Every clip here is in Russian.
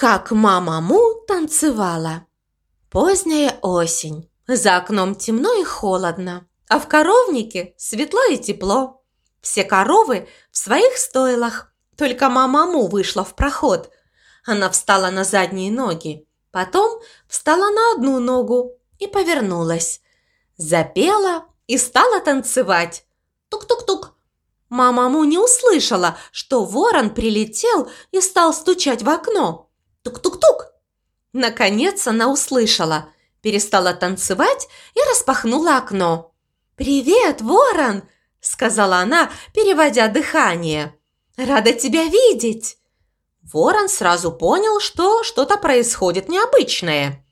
как мама Му танцевала. Поздняя осень. За окном темно и холодно, а в коровнике светло и тепло. Все коровы в своих стойлах, только мама Му вышла в проход. Она встала на задние ноги, потом встала на одну ногу и повернулась. Запела и стала танцевать. Тук-тук-тук. Мама Му не услышала, что ворон прилетел и стал стучать в окно. Тук-тук-тук. Наконец она услышала, перестала танцевать и распахнула окно. «Привет, ворон!» – сказала она, переводя дыхание. «Рада тебя видеть!» Ворон сразу понял, что что-то происходит необычное.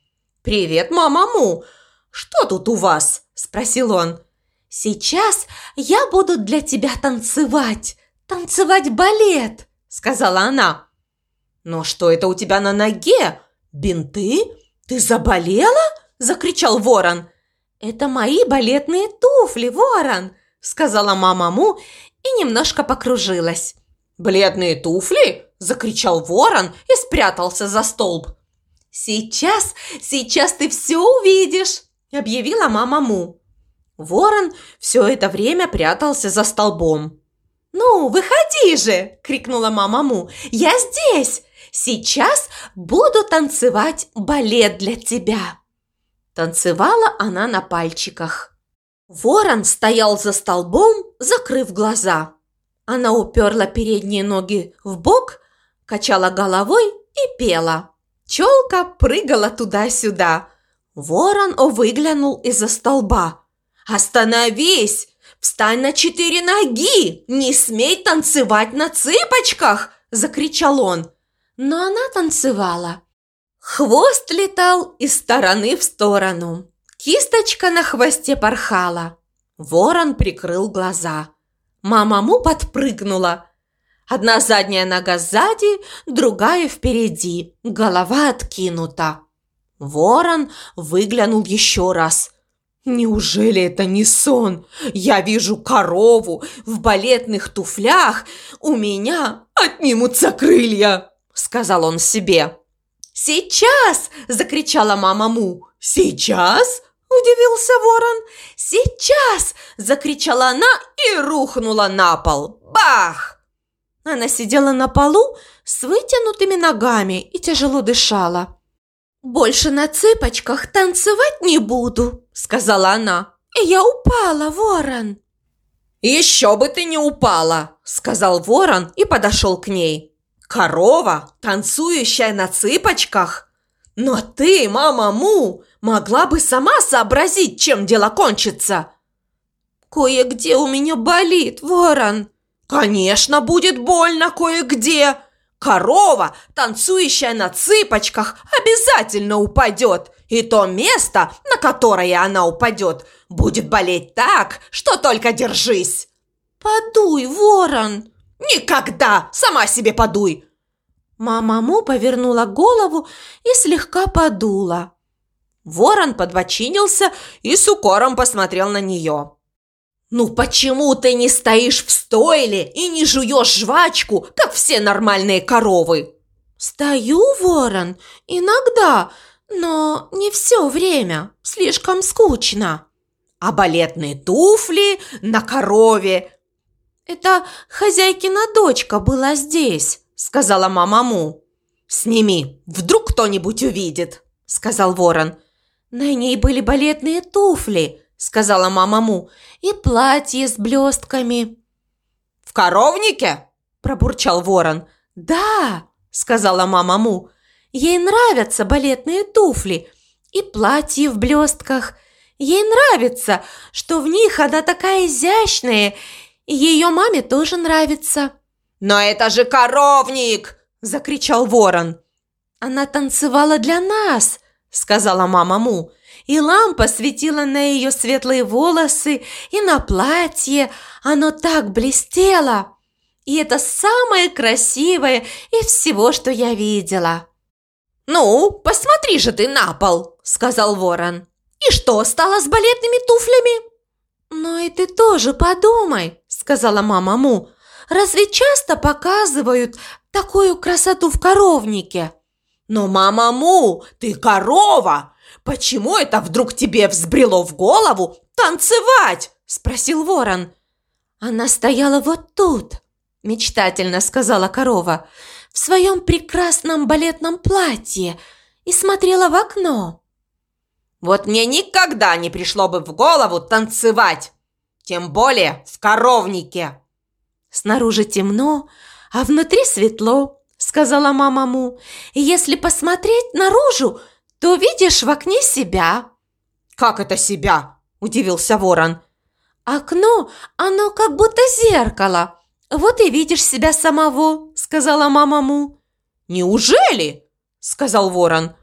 «Привет, мама Му! Что тут у вас?» – спросил он. «Сейчас я буду для тебя танцевать, танцевать балет», – сказала она. «Но что это у тебя на ноге? Бинты? Ты заболела?» – закричал ворон. «Это мои балетные туфли, ворон», – сказала мама Му и немножко покружилась. «Балетные туфли?» – закричал ворон и спрятался за столб. «Сейчас, сейчас ты все увидишь!» – объявила мама Му. Ворон все это время прятался за столбом. «Ну, выходи же!» – крикнула мама Му. «Я здесь! Сейчас буду танцевать балет для тебя!» Танцевала она на пальчиках. Ворон стоял за столбом, закрыв глаза. Она уперла передние ноги в бок, качала головой и пела. Челка прыгала туда-сюда. Ворон выглянул из-за столба. «Остановись! Встань на четыре ноги! Не смей танцевать на цыпочках!» – закричал он. Но она танцевала. Хвост летал из стороны в сторону. Кисточка на хвосте порхала. Ворон прикрыл глаза. Мама Му подпрыгнула. Одна задняя нога сзади, другая впереди, голова откинута. Ворон выглянул еще раз. «Неужели это не сон? Я вижу корову в балетных туфлях. У меня отнимутся крылья!» – сказал он себе. «Сейчас!» – закричала мама Му. «Сейчас?» – удивился ворон. «Сейчас!» – закричала она и рухнула на пол. Бах! Она сидела на полу с вытянутыми ногами и тяжело дышала. «Больше на цыпочках танцевать не буду», – сказала она. «И я упала, ворон». «Еще бы ты не упала», – сказал ворон и подошел к ней. «Корова, танцующая на цыпочках? Но ты, мама Му, могла бы сама сообразить, чем дело кончится». «Кое-где у меня болит, ворон», Конечно, будет больно кое-где. Корова, танцующая на цыпочках, обязательно упадет. И то место, на которое она упадет, будет болеть так, что только держись. Подуй, ворон. Никогда, сама себе подуй. Мама Му повернула голову и слегка подула. Ворон подбочинился и с укором посмотрел на нее. «Ну почему ты не стоишь в стойле и не жуешь жвачку, как все нормальные коровы?» «Стою, ворон, иногда, но не все время, слишком скучно». «А балетные туфли на корове?» «Это хозяйкина дочка была здесь», — сказала мама Му. «Сними, вдруг кто-нибудь увидит», — сказал ворон. «На ней были балетные туфли», сказала мама Му, и платье с блестками. «В коровнике?» – пробурчал ворон. «Да!» – сказала мама Му. «Ей нравятся балетные туфли и платье в блестках. Ей нравится, что в них она такая изящная, ее маме тоже нравится». «Но это же коровник!» – закричал ворон. «Она танцевала для нас!» – сказала мама Му и лампа светила на ее светлые волосы и на платье. Оно так блестело. И это самое красивое из всего, что я видела. «Ну, посмотри же ты на пол», – сказал ворон. «И что стало с балетными туфлями?» «Ну и ты тоже подумай», – сказала мама Му. «Разве часто показывают такую красоту в коровнике?» «Но, мама Му, ты корова! Почему это вдруг тебе взбрело в голову танцевать?» – спросил ворон. «Она стояла вот тут», – мечтательно сказала корова, – «в своем прекрасном балетном платье и смотрела в окно». «Вот мне никогда не пришло бы в голову танцевать, тем более в коровнике». Снаружи темно, а внутри светло, сказала мама Му. «Если посмотреть наружу, то видишь в окне себя». «Как это себя?» – удивился ворон. «Окно, оно как будто зеркало. Вот и видишь себя самого», – сказала мама Му. «Неужели?» – сказал ворон.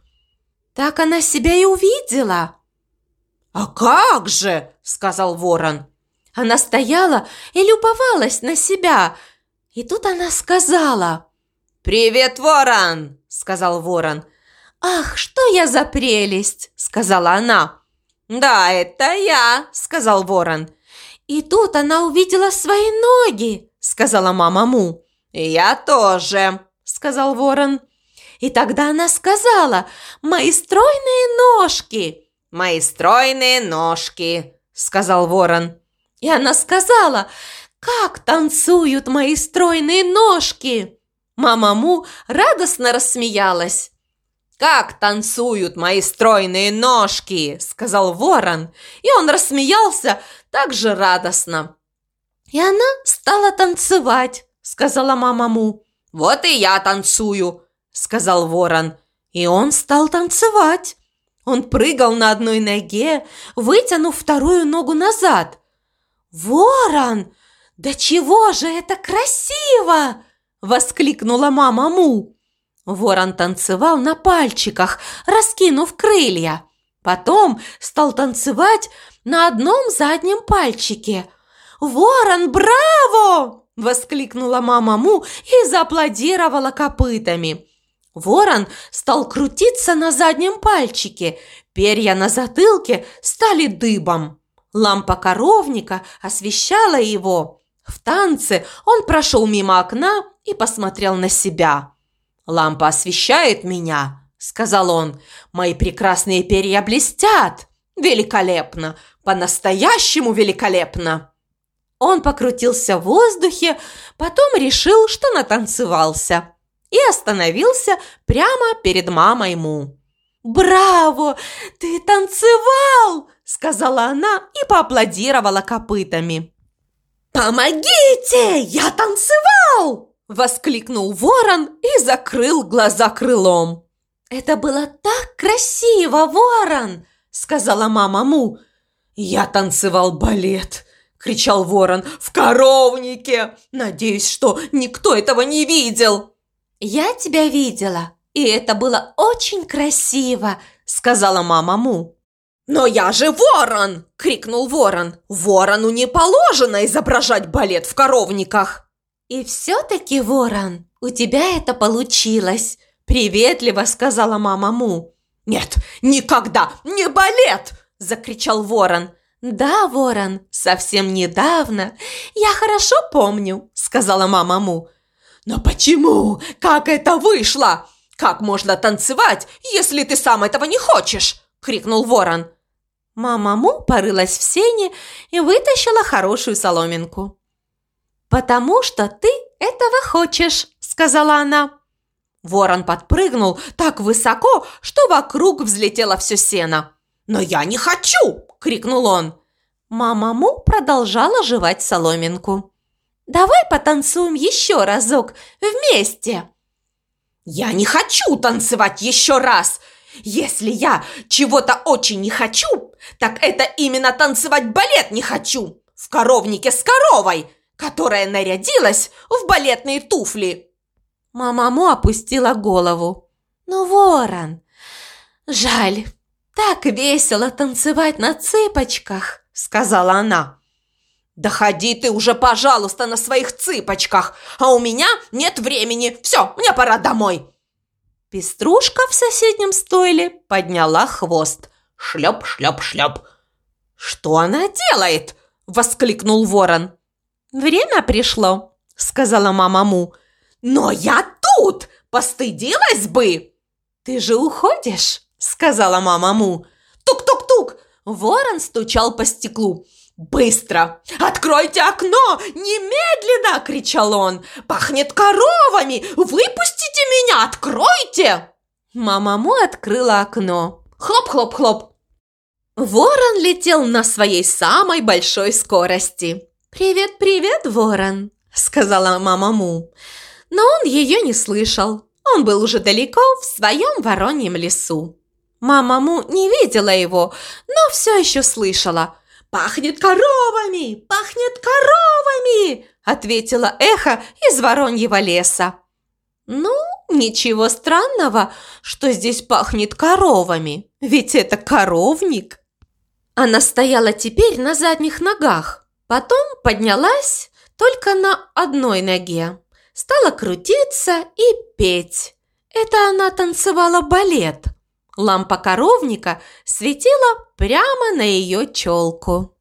«Так она себя и увидела». «А как же?» – сказал ворон. Она стояла и любовалась на себя. И тут она сказала – «Привет, ворон!» – сказал ворон. «Ах, что я за прелесть!» – сказала она. «Да, это я!» – сказал ворон. «И тут она увидела свои ноги!» – сказала мама Му. «Я тоже!» – сказал ворон. И тогда она сказала «Мои стройные ножки!» «Мои стройные ножки!» – сказал ворон. И она сказала «Как танцуют мои стройные ножки!» Мама Му радостно рассмеялась. «Как танцуют мои стройные ножки!» – сказал ворон, и он рассмеялся так же радостно. «И она стала танцевать», – сказала мама Му. «Вот и я танцую», – сказал ворон, и он стал танцевать. Он прыгал на одной ноге, вытянув вторую ногу назад. «Ворон! Да чего же это красиво!» воскликнула мама Му. Ворон танцевал на пальчиках, раскинув крылья. Потом стал танцевать на одном заднем пальчике. «Ворон, браво!» – воскликнула мама Му и зааплодировала копытами. Ворон стал крутиться на заднем пальчике, перья на затылке стали дыбом. Лампа коровника освещала его. В танце он прошел мимо окна и посмотрел на себя. «Лампа освещает меня», – сказал он. «Мои прекрасные перья блестят. Великолепно! По-настоящему великолепно!» Он покрутился в воздухе, потом решил, что натанцевался, и остановился прямо перед мамой Му. «Браво! Ты танцевал!» – сказала она и поаплодировала копытами. «Помогите! Я танцевал!» – воскликнул ворон и закрыл глаза крылом. «Это было так красиво, ворон!» – сказала мама Му. «Я танцевал балет!» – кричал ворон. «В коровнике! Надеюсь, что никто этого не видел!» «Я тебя видела, и это было очень красиво!» – сказала мама Му. «Но я же ворон!» – крикнул ворон. «Ворону не положено изображать балет в коровниках!» «И все-таки, ворон, у тебя это получилось!» – приветливо сказала мама Му. «Нет, никогда не балет!» – закричал ворон. «Да, ворон, совсем недавно. Я хорошо помню», – сказала мама Му. «Но почему? Как это вышло? Как можно танцевать, если ты сам этого не хочешь?» – крикнул ворон. Мама Му порылась в сене и вытащила хорошую соломинку. «Потому что ты этого хочешь», – сказала она. Ворон подпрыгнул так высоко, что вокруг взлетело все сено. «Но я не хочу!» – крикнул он. Мама Му продолжала жевать соломинку. «Давай потанцуем еще разок вместе!» «Я не хочу танцевать еще раз!» Если я чего-то очень не хочу, так это именно танцевать балет не хочу в коровнике с коровой, которая нарядилась в балетные туфли. Мамаму опустила голову. Ну, ворон, жаль, так весело танцевать на цыпочках, сказала она. «Да ходи ты уже, пожалуйста, на своих цыпочках, а у меня нет времени. Все, мне пора домой!» Пеструшка в соседнем стойле подняла хвост. Шлеп, шлеп, шлеп. «Что она делает?» – воскликнул ворон. «Время пришло», – сказала мама Му. «Но я тут! Постыдилась бы!» «Ты же уходишь?» – сказала мама Му. «Тук-тук-тук!» Ворон стучал по стеклу. «Быстро! Откройте окно! Немедленно!» – кричал он. «Пахнет коровами! Выпустите меня! Откройте!» Мама Му открыла окно. Хлоп-хлоп-хлоп. Ворон летел на своей самой большой скорости. «Привет-привет, ворон!» – сказала мама Му. Но он ее не слышал. Он был уже далеко в своем вороньем лесу. Мама Му не видела его, но все еще слышала. «Пахнет коровами! Пахнет коровами!» – ответила эхо из вороньего леса. «Ну, ничего странного, что здесь пахнет коровами, ведь это коровник». Она стояла теперь на задних ногах, потом поднялась только на одной ноге, стала крутиться и петь. Это она танцевала балет. Лампа коровника светила прямо на ее челку.